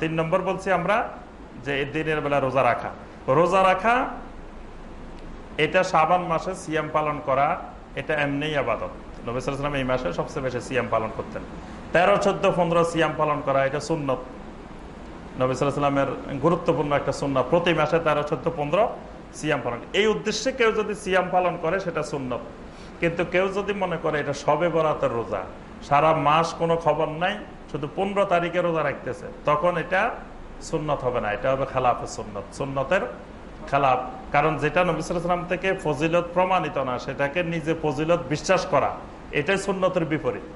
তিন নম্বর বলছি আমরা যে দিনের বেলা রোজা রাখা। রোজা রাখা, এটা সাবান মাসে সিয়াম পালন করা, এটা এমনি আবাদত। নবিসাম এই মাসে সবচেয়ে বেশি সিয়াম পালন করতেন। তেরো, চোদ্দ, পনেরো সিয়াম পালন করা এটা সুন্নত। নবিসামের গুরুত্বপূর্ণ একটা সুন্নত। প্রতি মাসে তেরো, চোদ্দ, পনেরো সিয়াম পালন এই উদ্দেশ্যে কেউ যদি সিয়াম পালন করে, সেটা সুন্নত। কিন্তু কেউ যদি মনে করে এটা সবে বরাতের রোজা, সারা মাস কোনো খবর নাই, শুধু পনেরো তারিখে রোজা রাখতেছে, তখন এটা সুন্নত হবে না। এটা হবে খেলাফের সুন্নত। সুন্নতের খেলাফ। কারণ যেটা নবিসাম থেকে ফজিলত প্রমাণিত না, সেটাকে নিজে ফজিলত বিশ্বাস করা, এটাই সুন্নতের বিপরীত।